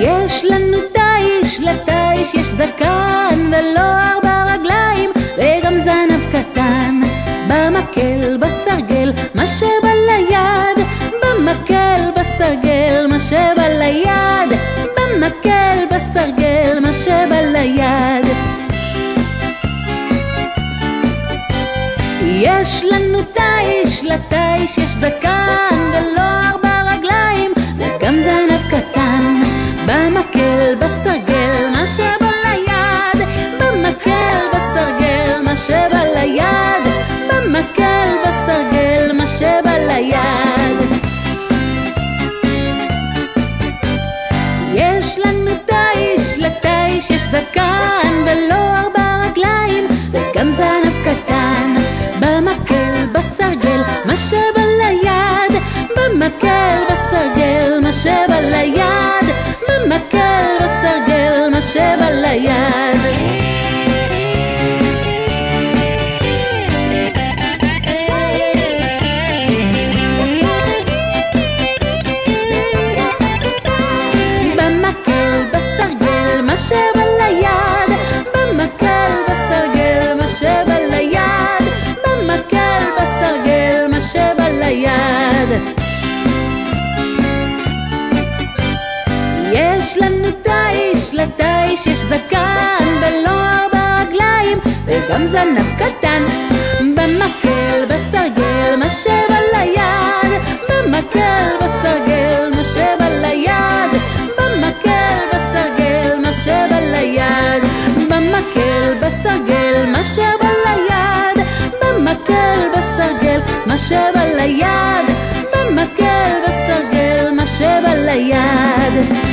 יש לנו תיש, לתיש יש זקן ולא ארבע רגליים וגם זנב קטן. במקל, בסרגל, מה שבא ליד במקל, בסרגל, מה שבא ליד במקל, בסרגל, מה שבא ליד יש לנו תיש, לתיש יש זקן במקל, בסרגל, מה שבא ליד. במקל, בסרגל, מה שבא ליד. במקל, בסרגל, מה שבא ליד. יש לנו תיש, לתיש יש זקן ולא ארבע רגליים וגם זנב קטן. במקל, בסרגל, מה שבא ליד. במקל, ליד במקל, בסרגל, מה שבא ליד במקל, בסרגל, מה שבא ליד במקל, בסרגל, מה לתיש יש זקן ולא ארבע רגליים וגם זנב קטן. במקל, בסרגל, מה שבא ליד במקל, בסרגל, מה שבא ליד במקל, בסרגל, מה שבא ליד במקל, בסרגל, מה שבא ליד במקל, בסרגל, מה שבא ליד במקל, בסרגל, מה שבא ליד